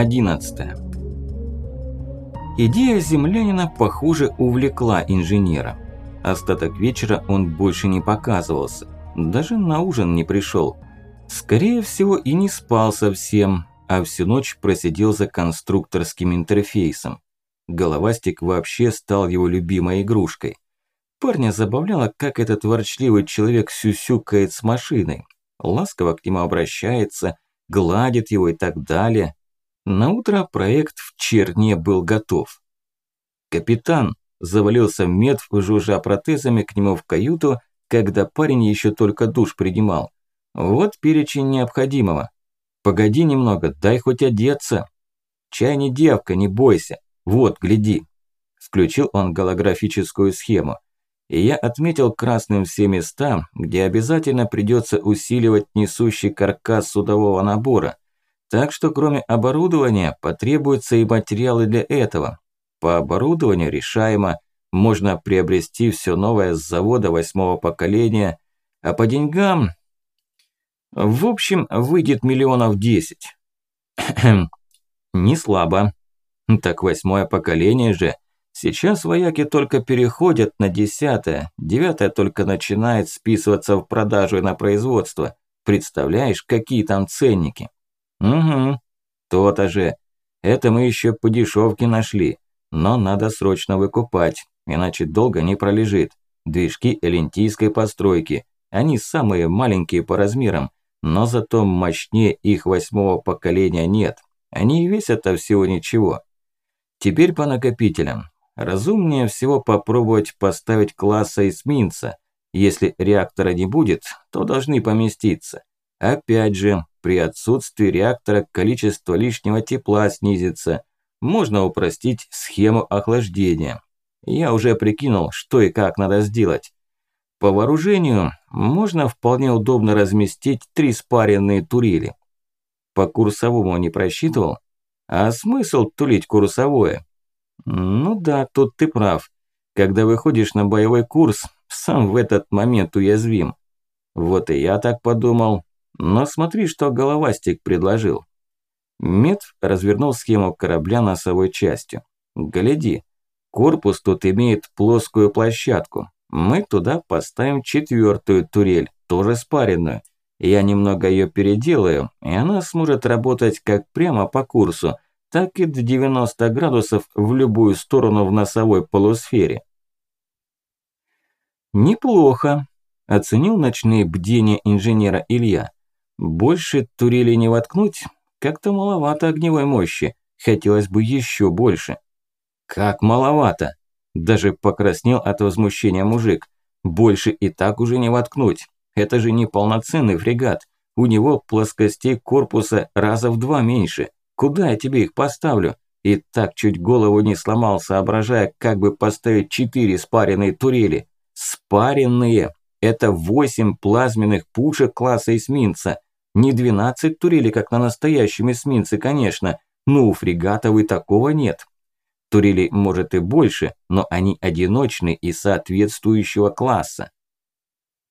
Глава 11 Идея землянина, похоже, увлекла инженера. Остаток вечера он больше не показывался, даже на ужин не пришел. Скорее всего, и не спал совсем, а всю ночь просидел за конструкторским интерфейсом. Головастик вообще стал его любимой игрушкой. Парня забавляло, как этот ворчливый человек сюсюкает с машиной, ласково к нему обращается, гладит его и так далее. На утро проект в черне был готов. Капитан завалился мед, жужжа протезами к нему в каюту, когда парень еще только душ принимал. Вот перечень необходимого. Погоди немного, дай хоть одеться. Чай не девка, не бойся. Вот, гляди. Включил он голографическую схему и я отметил красным все места, где обязательно придется усиливать несущий каркас судового набора. Так что кроме оборудования потребуются и материалы для этого. По оборудованию решаемо, можно приобрести все новое с завода восьмого поколения, а по деньгам... В общем, выйдет миллионов десять. Не слабо. Так восьмое поколение же – Сейчас вояки только переходят на десятое, девятое только начинает списываться в продажу и на производство. Представляешь, какие там ценники? Угу, то-то же. Это мы еще по дешевке нашли, но надо срочно выкупать, иначе долго не пролежит. Движки элентийской постройки, они самые маленькие по размерам, но зато мощнее их восьмого поколения нет. Они и весят всего ничего. Теперь по накопителям. Разумнее всего попробовать поставить класса эсминца. Если реактора не будет, то должны поместиться. Опять же, при отсутствии реактора количество лишнего тепла снизится. Можно упростить схему охлаждения. Я уже прикинул, что и как надо сделать. По вооружению можно вполне удобно разместить три спаренные турели. По курсовому не просчитывал? А смысл тулить курсовое? Ну да, тут ты прав. Когда выходишь на боевой курс, сам в этот момент уязвим. Вот и я так подумал. Но смотри, что головастик предложил. Мед развернул схему корабля носовой частью. Гляди, корпус тут имеет плоскую площадку. Мы туда поставим четвертую турель, тоже спаренную. Я немного ее переделаю, и она сможет работать как прямо по курсу – так и до 90 градусов в любую сторону в носовой полусфере. Неплохо, оценил ночные бдения инженера Илья. Больше турели не воткнуть, как-то маловато огневой мощи, хотелось бы еще больше. Как маловато? Даже покраснел от возмущения мужик. Больше и так уже не воткнуть. Это же не полноценный фрегат. У него плоскостей корпуса раза в два меньше. Куда я тебе их поставлю? И так чуть голову не сломал, соображая, как бы поставить четыре спаренные турели. Спаренные! Это восемь плазменных пушек класса эсминца. Не двенадцать турелей, как на настоящем эсминце, конечно, но у фрегатов и такого нет. Турелей может и больше, но они одиночные и соответствующего класса.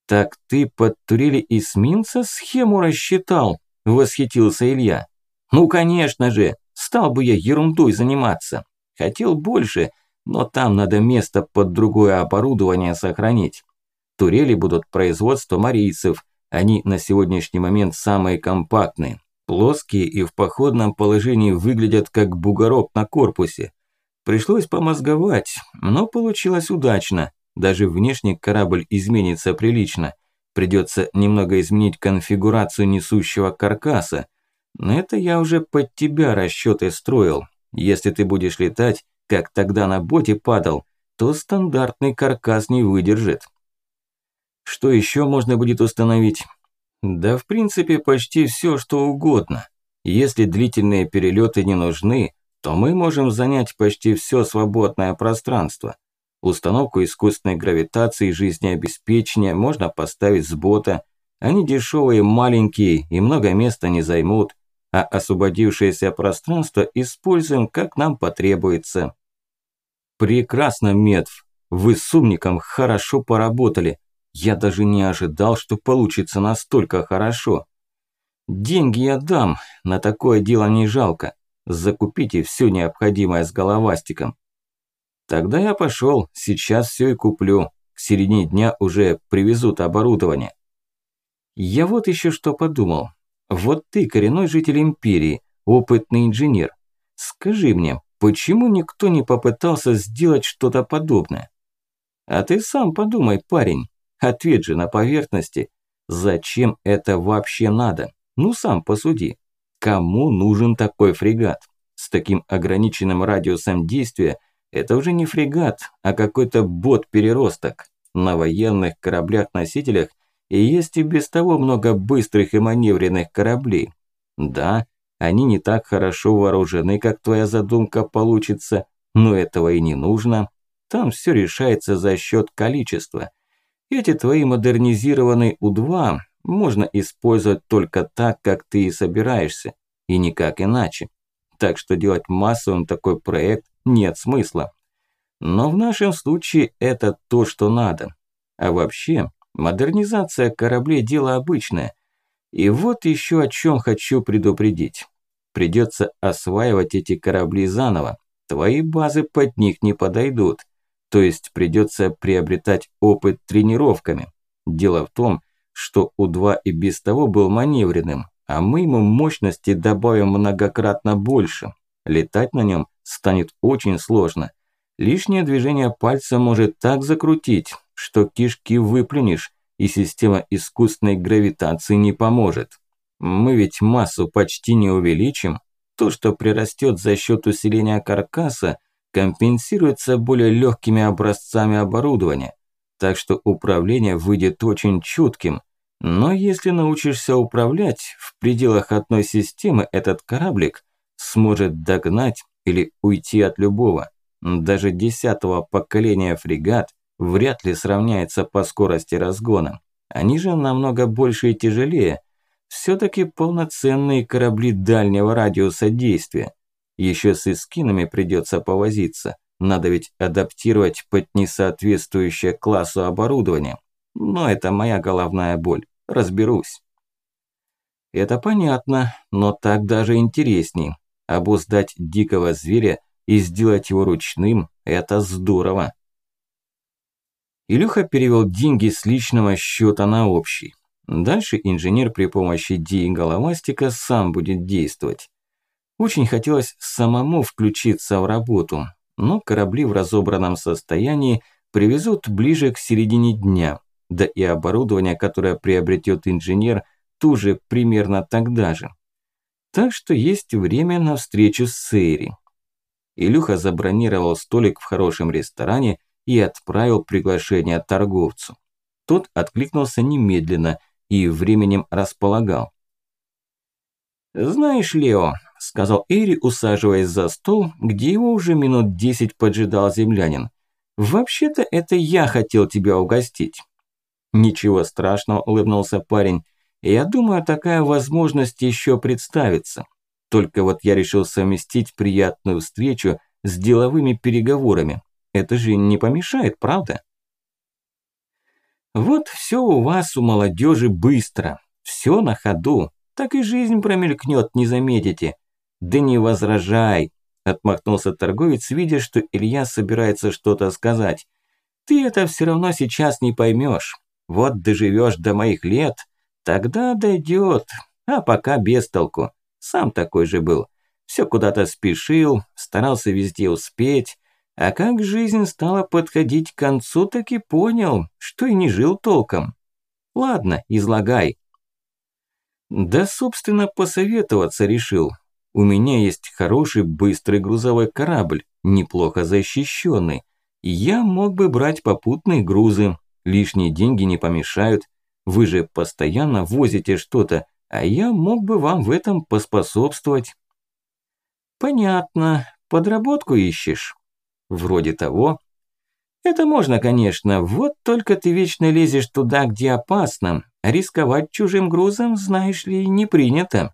«Так ты под турели эсминца схему рассчитал?» – восхитился Илья. Ну, конечно же, стал бы я ерундой заниматься. Хотел больше, но там надо место под другое оборудование сохранить. Турели будут производства марийцев. Они на сегодняшний момент самые компактные. Плоские и в походном положении выглядят как бугорок на корпусе. Пришлось помозговать, но получилось удачно. Даже внешний корабль изменится прилично. Придется немного изменить конфигурацию несущего каркаса, но это я уже под тебя расчеты строил. Если ты будешь летать, как тогда на боте падал, то стандартный каркас не выдержит. Что еще можно будет установить? Да в принципе почти все, что угодно. Если длительные перелеты не нужны, то мы можем занять почти все свободное пространство. Установку искусственной гравитации и жизнеобеспечения можно поставить с бота. Они дешевые, маленькие и много места не займут а освободившееся пространство используем, как нам потребуется. Прекрасно, Медв. Вы с умником хорошо поработали. Я даже не ожидал, что получится настолько хорошо. Деньги я дам, на такое дело не жалко. Закупите все необходимое с головастиком. Тогда я пошел, сейчас все и куплю. К середине дня уже привезут оборудование. Я вот еще что подумал. Вот ты коренной житель империи, опытный инженер. Скажи мне, почему никто не попытался сделать что-то подобное? А ты сам подумай, парень. Ответ же на поверхности. Зачем это вообще надо? Ну сам посуди. Кому нужен такой фрегат? С таким ограниченным радиусом действия это уже не фрегат, а какой-то бот-переросток. На военных кораблях-носителях и есть и без того много быстрых и маневренных кораблей. Да, они не так хорошо вооружены, как твоя задумка получится, но этого и не нужно. Там все решается за счет количества. Эти твои модернизированные У-2 можно использовать только так, как ты и собираешься, и никак иначе. Так что делать массовым такой проект нет смысла. Но в нашем случае это то, что надо. А вообще, модернизация кораблей – дело обычное. И вот еще о чем хочу предупредить. Придется осваивать эти корабли заново. Твои базы под них не подойдут. То есть придется приобретать опыт тренировками. Дело в том, что У-2 и без того был маневренным, а мы ему мощности добавим многократно больше. Летать на нем станет очень сложно. Лишнее движение пальца может так закрутить, что кишки выплюнешь, и система искусственной гравитации не поможет. Мы ведь массу почти не увеличим. То, что прирастет за счет усиления каркаса, компенсируется более легкими образцами оборудования. Так что управление выйдет очень чутким, но если научишься управлять, в пределах одной системы этот кораблик сможет догнать или уйти от любого. Даже десятого поколения фрегат вряд ли сравняется по скорости разгона. Они же намного больше и тяжелее. Все-таки полноценные корабли дальнего радиуса действия. Еще с эскинами придется повозиться. Надо ведь адаптировать под несоответствующее классу оборудование. Но это моя головная боль разберусь. Это понятно, но так даже интересней. Обуздать дикого зверя и сделать его ручным – это здорово. Илюха перевел деньги с личного счета на общий. Дальше инженер при помощи Ди и головастика сам будет действовать. Очень хотелось самому включиться в работу, но корабли в разобранном состоянии привезут ближе к середине дня да и оборудование, которое приобретет инженер, тоже примерно тогда же. Так что есть время на встречу с Сейри. Илюха забронировал столик в хорошем ресторане и отправил приглашение торговцу. Тот откликнулся немедленно и временем располагал. «Знаешь, Лео», – сказал Эри, усаживаясь за стол, где его уже минут десять поджидал землянин, – «вообще-то это я хотел тебя угостить. «Ничего страшного», – улыбнулся парень. «Я думаю, такая возможность еще представится. Только вот я решил совместить приятную встречу с деловыми переговорами. Это же не помешает, правда?» «Вот все у вас, у молодежи, быстро. Все на ходу. Так и жизнь промелькнет, не заметите. Да не возражай», – отмахнулся торговец, видя, что Илья собирается что-то сказать. «Ты это все равно сейчас не поймешь. Вот доживешь до моих лет, тогда дойдет, а пока без толку. Сам такой же был. Все куда-то спешил, старался везде успеть, а как жизнь стала подходить к концу, так и понял, что и не жил толком. Ладно, излагай. Да, собственно, посоветоваться решил. У меня есть хороший быстрый грузовой корабль, неплохо защищенный. Я мог бы брать попутные грузы, Лишние деньги не помешают. Вы же постоянно возите что-то, а я мог бы вам в этом поспособствовать. Понятно. Подработку ищешь? Вроде того. Это можно, конечно, вот только ты вечно лезешь туда, где опасно. Рисковать чужим грузом, знаешь ли, не принято.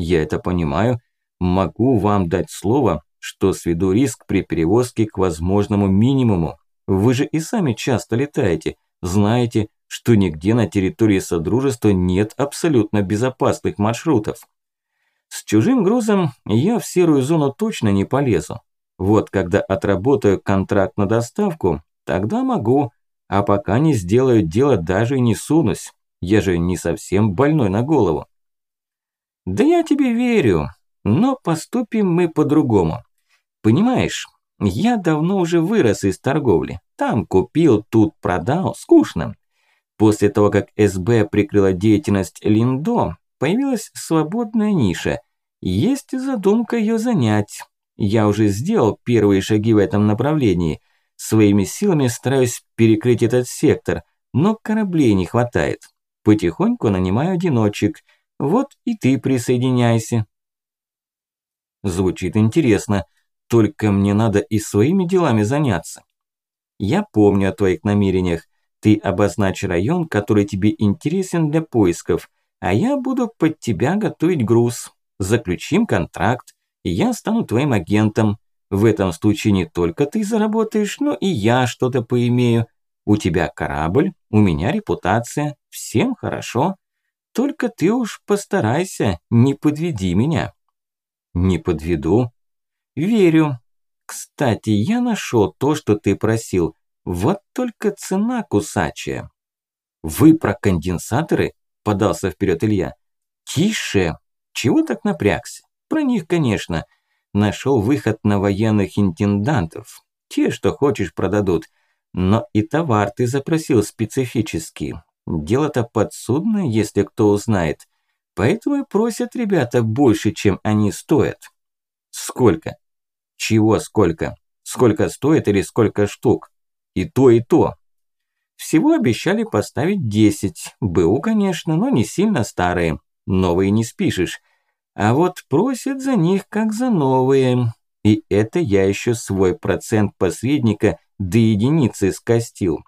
Я это понимаю. Могу вам дать слово, что сведу риск при перевозке к возможному минимуму. Вы же и сами часто летаете, знаете, что нигде на территории Содружества нет абсолютно безопасных маршрутов. С чужим грузом я в серую зону точно не полезу. Вот когда отработаю контракт на доставку, тогда могу, а пока не сделаю дело, даже и не сунусь. Я же не совсем больной на голову. Да я тебе верю, но поступим мы по-другому. Понимаешь, я давно уже вырос из торговли. Там купил, тут продал, скучно. После того, как СБ прикрыла деятельность Линдо, появилась свободная ниша. Есть задумка ее занять. Я уже сделал первые шаги в этом направлении. Своими силами стараюсь перекрыть этот сектор, но кораблей не хватает. Потихоньку нанимаю одиночек. Вот и ты присоединяйся. Звучит интересно, только мне надо и своими делами заняться. Я помню о твоих намерениях. Ты обозначь район, который тебе интересен для поисков, а я буду под тебя готовить груз. Заключим контракт, и я стану твоим агентом. В этом случае не только ты заработаешь, но и я что-то поимею. У тебя корабль, у меня репутация, всем хорошо. Только ты уж постарайся, не подведи меня. Не подведу. Верю. Кстати, я нашел то, что ты просил. Вот только цена кусачая. Вы про конденсаторы? Подался вперед Илья. Тише. Чего так напрягся? Про них, конечно. Нашел выход на военных интендантов. Те, что хочешь, продадут. Но и товар ты запросил специфический. Дело-то подсудное, если кто узнает. Поэтому и просят ребята больше, чем они стоят. Сколько? Чего сколько? Сколько стоит или сколько штук? И то, и то. Всего обещали поставить 10. БУ, конечно, но не сильно старые. Новые не спишешь. А вот просят за них как за новые. И это я еще свой процент посредника до единицы скостил.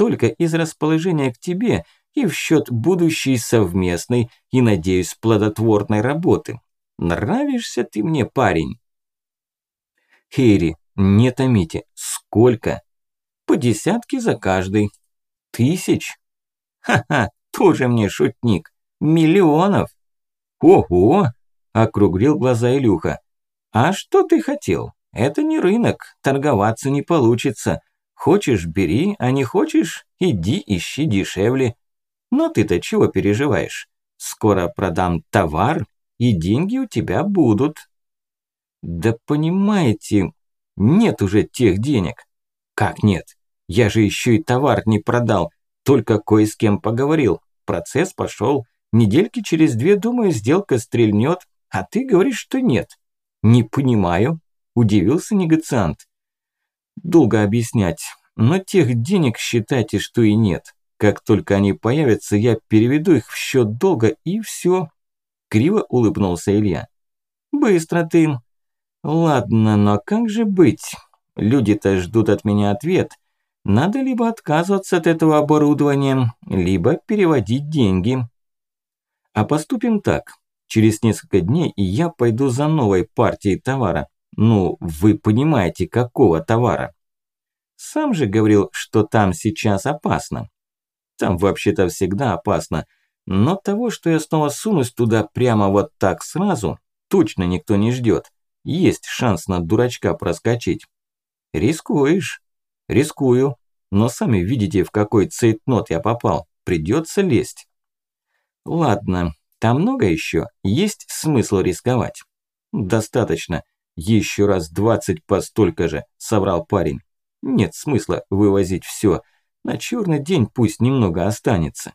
Только из расположения к тебе и в счет будущей совместной и, надеюсь, плодотворной работы. Нравишься ты мне, парень? Хейри, не томите. Сколько? По десятке за каждый. Тысяч? Ха-ха, тоже мне шутник. Миллионов. Ого! Округлил глаза Илюха. «А что ты хотел? Это не рынок, торговаться не получится. Хочешь – бери, а не хочешь – иди ищи дешевле. Но ты-то чего переживаешь? Скоро продам товар, и деньги у тебя будут». «Да понимаете, нет уже тех денег». «Как нет? Я же еще и товар не продал, только кое с кем поговорил. Процесс пошел. Недельки через две, думаю, сделка стрельнет, а ты говоришь, что нет. Не понимаю, удивился негациант. Долго объяснять, но тех денег считайте, что и нет. Как только они появятся, я переведу их в счет долга и все. Криво улыбнулся Илья. Быстро ты. Ладно, но как же быть? Люди-то ждут от меня ответ. Надо либо отказываться от этого оборудования, либо переводить деньги. А поступим так. Через несколько дней и я пойду за новой партией товара. Ну, вы понимаете, какого товара. Сам же говорил, что там сейчас опасно. Там вообще-то всегда опасно. Но того, что я снова сунусь туда прямо вот так сразу, точно никто не ждет. Есть шанс на дурачка проскочить. Рискуешь? Рискую. Но сами видите, в какой цейтнот я попал. Придется лезть. Ладно, там много еще, есть смысл рисковать. Достаточно. Еще раз двадцать по столько же, соврал парень. Нет смысла вывозить все. На черный день пусть немного останется.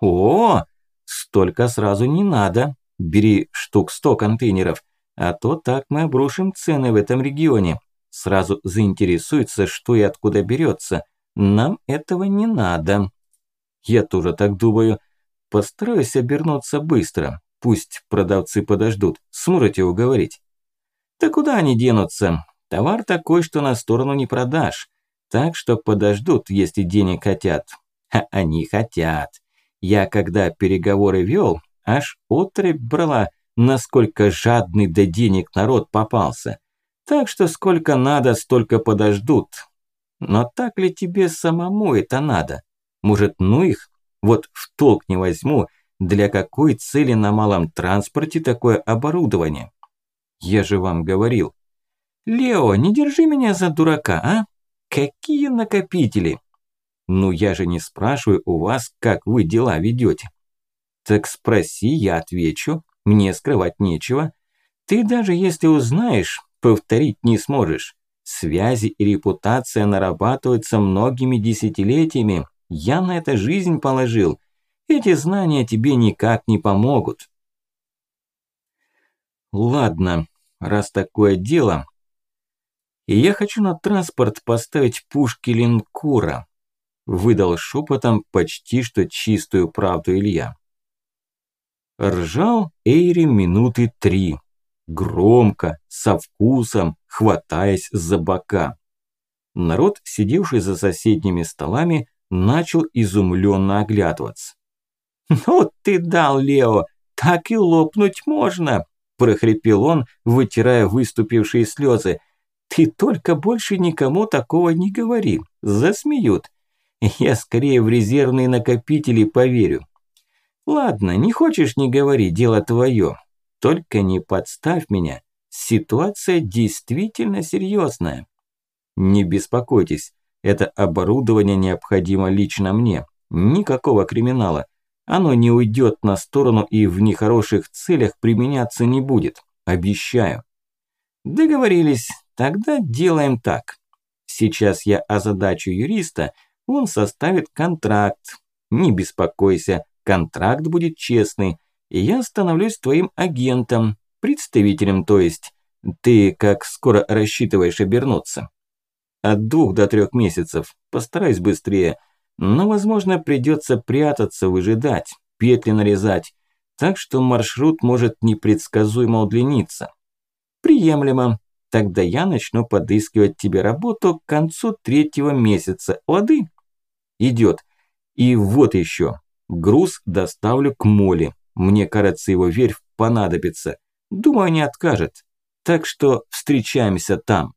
О, столько сразу не надо. Бери штук сто контейнеров, а то так мы обрушим цены в этом регионе. Сразу заинтересуется, что и откуда берется. Нам этого не надо. Я тоже так думаю. Постараюсь обернуться быстро. Пусть продавцы подождут. Сможете уговорить? Да куда они денутся? Товар такой, что на сторону не продашь. Так что подождут, если денег хотят. А они хотят. Я когда переговоры вел, аж отрыбь брала, насколько жадный до денег народ попался. Так что сколько надо, столько подождут. Но так ли тебе самому это надо? Может, ну их? Вот в толк не возьму, для какой цели на малом транспорте такое оборудование? Я же вам говорил. Лео, не держи меня за дурака, а? Какие накопители? Ну я же не спрашиваю у вас, как вы дела ведете. Так спроси, я отвечу. Мне скрывать нечего. Ты даже если узнаешь, повторить не сможешь. Связи и репутация нарабатываются многими десятилетиями. Я на это жизнь положил. Эти знания тебе никак не помогут. Ладно, раз такое дело. И я хочу на транспорт поставить пушки линкора. Выдал шепотом почти что чистую правду Илья. Ржал Эйри минуты три. Громко, со вкусом, хватаясь за бока. Народ, сидевший за соседними столами, начал изумленно оглядываться. «Ну ты дал, Лео, так и лопнуть можно!» – прохрипел он, вытирая выступившие слезы. «Ты только больше никому такого не говори, засмеют. Я скорее в резервные накопители поверю. Ладно, не хочешь – не говори, дело твое. Только не подставь меня. Ситуация действительно серьезная. Не беспокойтесь, это оборудование необходимо лично мне. Никакого криминала. Оно не уйдет на сторону и в нехороших целях применяться не будет. Обещаю. Договорились. Тогда делаем так. Сейчас я озадачу юриста, он составит контракт. Не беспокойся, контракт будет честный, и я становлюсь твоим агентом, представителем, то есть. Ты как скоро рассчитываешь обернуться? От двух до трех месяцев. Постараюсь быстрее. Но, возможно, придется прятаться, выжидать, петли нарезать. Так что маршрут может непредсказуемо удлиниться. Приемлемо. Тогда я начну подыскивать тебе работу к концу третьего месяца. Лады? Идет. И вот еще. Груз доставлю к Моле. Мне кажется, его верфь понадобится. Думаю, не откажет. Так что встречаемся там.